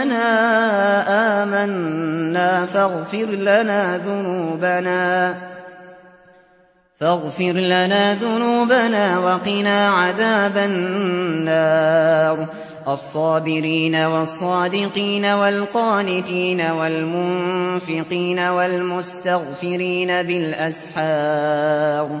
إننا آمنا فاغفر لنا ذنوبنا. فاغفر لنا ذنوبنا وقنا عذاب النار. الصابرين والصادقين والقانتين والمنفقين والمستغفرين بالأسحار.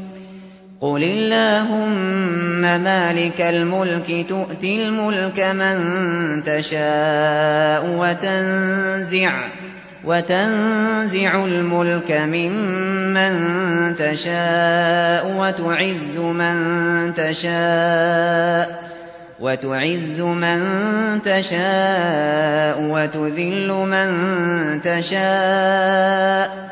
قل اللهم مالك الملك تؤتي الملك من تشاء وتنزع وتنزع الملك ممن تشاء وتعز من تشاء وتعز من تشاء وتذل من تشاء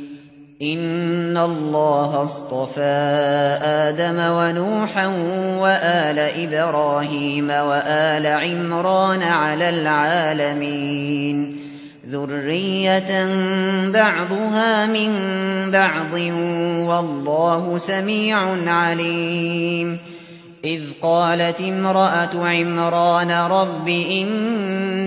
إن الله اصطفى آدم ونوحا وآل إبراهيم وآل عمران على العالمين ذرية بعضها من بعض والله سميع عليم إذ قالت امرأة عمران رب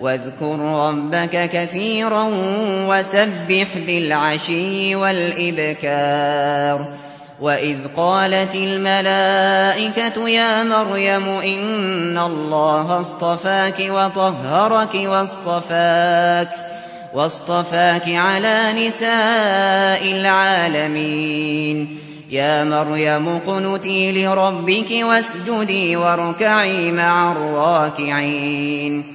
واذكر ربك كثيرا وسبح بالعشي والإبكار. وإذ قالت الملائكة يا مريم إن الله اصطفاك وطهرك واصطفاك واصطفاك على نساء العالمين. يا مريم قنتي لربك واسجدي واركعي مع الراكعين.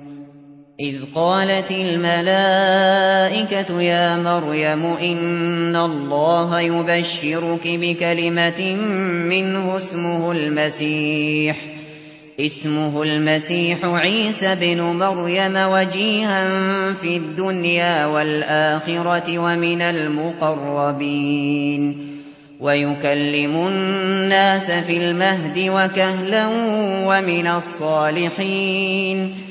إذ قالت الملائكة يا مريم إن الله يبشرك بكلمة منه اسمه المسيح. اسمه المسيح عيسى بن مريم وجيها في الدنيا والآخرة ومن المقربين. ويكلم الناس في المهد وكهلا ومن الصالحين.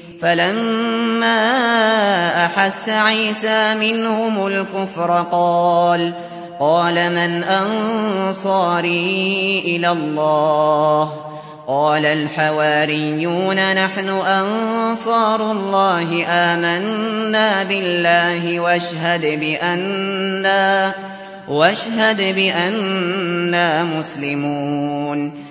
فلما أحس عيسى منهم الكفر قال قال من أنصاري إلى الله؟ قال الحواريون نحن أنصار الله آمنا بالله واشهد بأننا واشهد بأننا مسلمون.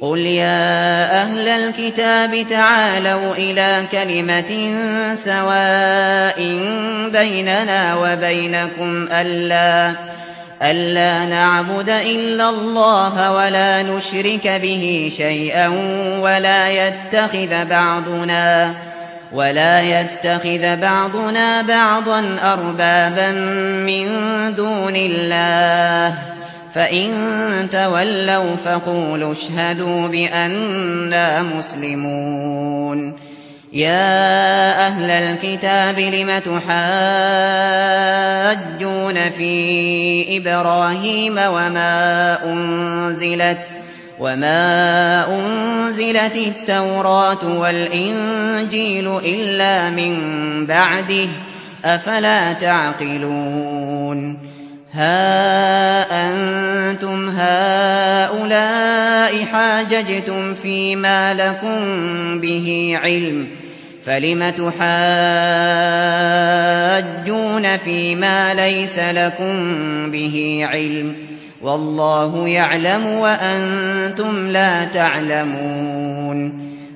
قل يا أهل الكتاب تعالوا إلى كلمة سواء بيننا وبينكم ألا ألا نعبد إلا الله ولا نشرك به شيئا ولا يتخذ بعضنا ولا يتخذ بعضنا بعضا أربابا من دون الله. فإن تولوا فقولوا اشهدوا بأننا مسلمون يا أهل الكتاب لم تحاجون في إبراهيم وما أنزلت وما أنزلت التوراة والإنجيل إلا من بعده أفلا تعقلون ها أنتم هؤلاء حاججتم فيما لكم به علم فلم تحاجون فيما ليس لكم به علم؟ والله يعلم وأنتم لا تعلمون.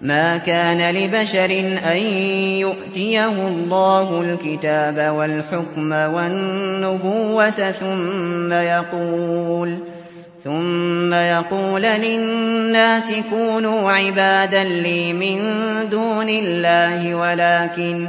ما كان لبشر أن يؤتيه الله الكتاب والحكم والنبوة ثم يقول ثم يقول للناس كونوا عبادا لي من دون الله ولكن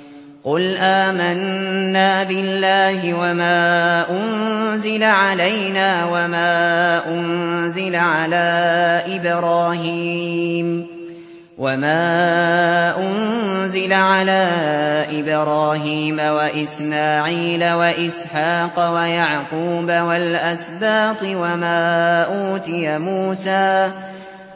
قل آمنا بالله وما أنزل علينا وما أنزل على إبراهيم وما أنزل على إبراهيم وإسماعيل وإسحاق ويعقوب والأسباط وما أوتي موسى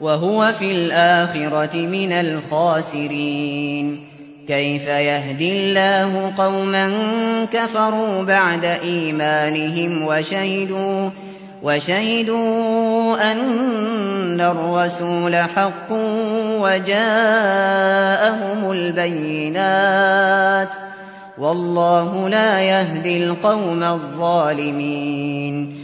وهو في الآخرة من الخاسرين. كيف يهدي الله قوما كفروا بعد إيمانهم وشهدوا وشهدوا أن الرسول حق وجاءهم البينات. والله لا يهدي القوم الظالمين.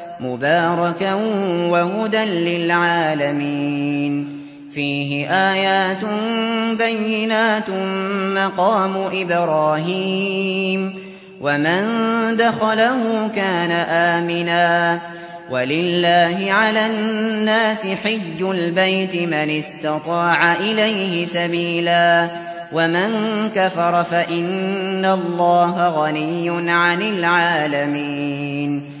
مباركا وهدى للعالمين. فيه آيات بينات مقام إبراهيم. ومن دخله كان آمنا. ولله على الناس حج البيت من استطاع إليه سبيلا. ومن كفر فإن الله غني عن العالمين.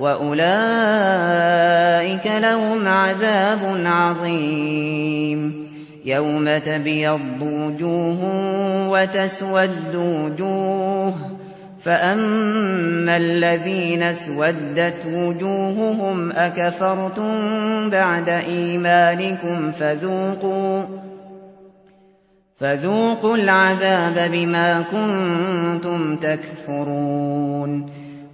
وأولئك لهم عذاب عظيم يوم تبيض وجوه وتسود وجوه فأما الذين اسودت وجوههم أكفرتم بعد إيمانكم فذوقوا فذوقوا العذاب بما كنتم تكفرون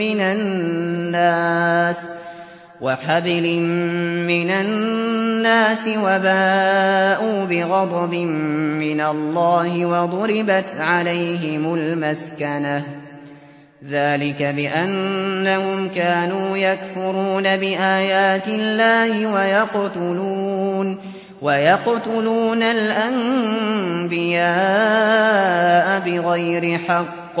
الناس وحبل من الناس وباءوا بغضب من الله وضربت عليهم المسكنة. ذلك بأنهم كانوا يكفرون بآيات الله ويقتلون ويقتلون الأنبياء بغير حق.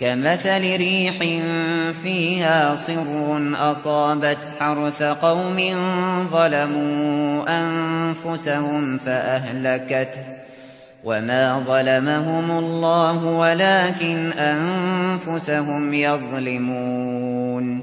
كمثل ريح فيها صر أصابت حرث قوم ظلموا أنفسهم فأهلكته وما ظلمهم الله ولكن أنفسهم يظلمون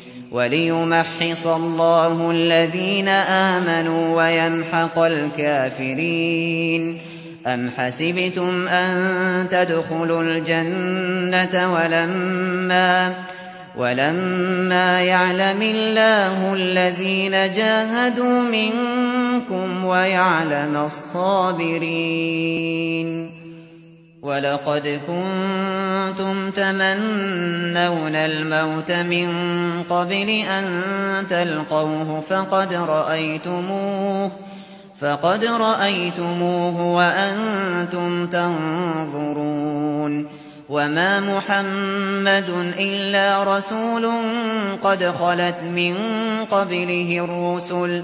وليمحص الله الذين آمنوا ويمحق الكافرين. أم حسبتم أن تدخلوا الجنة ولما ولما يعلم الله الذين جاهدوا منكم ويعلم الصابرين. ولقد كنتم تمنون الموت من قبل أن تلقوه فقد رأيتموه وأنتم تنظرون. وما محمد إلا رسول قد خلت من قبله الرسل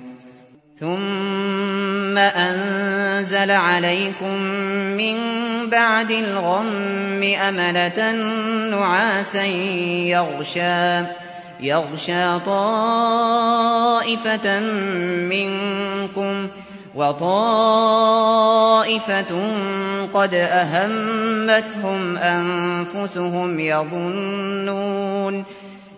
ثم أنزل عليكم من بعد الغم أمنة نعاسا يغشى يغشى طائفة منكم وطائفة قد أهمتهم أنفسهم يظنون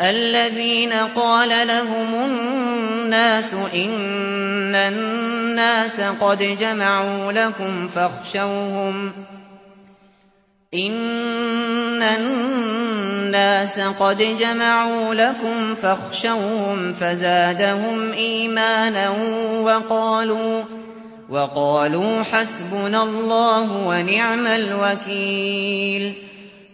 الذين قال لهم الناس إن الناس قد جمعوا لكم فاخشوهم إن الناس قد جمعوا لكم فاخشوهم فزادهم إيمانا وقالوا وقالوا حسبنا الله ونعم الوكيل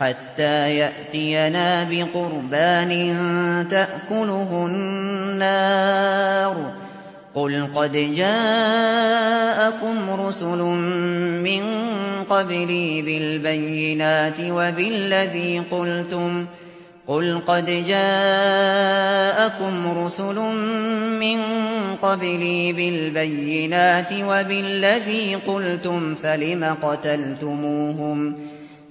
حتى يأتينا بقربان تأكله النار. قل قد جاءكم رسل من قبلي بالبينات وبالذي قلتم. قل قد جاءكم رسل من قبلي بالبينات وبالذي قلتم فلم قتلتموهم؟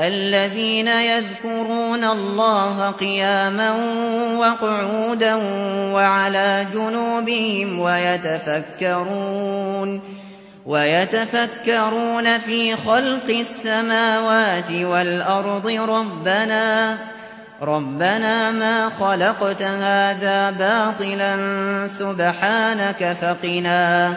الذين يذكرون الله قياما وقعودا وعلى جنوبهم ويتفكرون ويتفكرون في خلق السماوات والأرض ربنا ربنا ما خلقت هذا باطلا سبحانك فقنا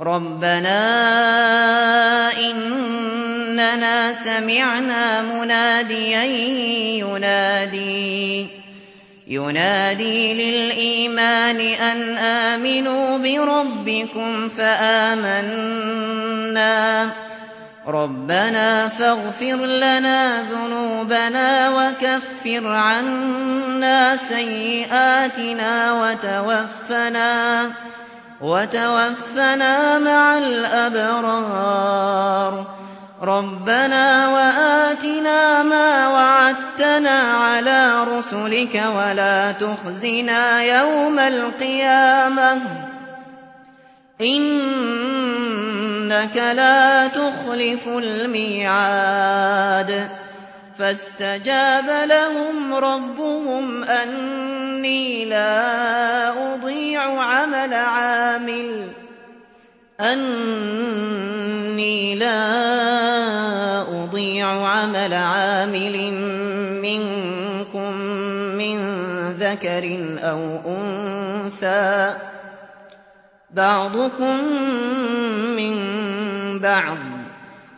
ربنا إننا سمعنا مناديا ينادي ينادي للإيمان أن آمنوا بربكم فآمنا ربنا فاغفر لنا ذنوبنا وكفر عنا سيئاتنا وتوفنا مع الأبرار. ربنا وآتنا ما وعدتنا على رسلك ولا تخزنا يوم القيامة. إنك لا تخلف الميعاد. فاستجاب لهم ربهم أني لا أضيع عمل عامل أني لا أضيع عمل عامل منكم من ذكر أو أنثى بعضكم من بعض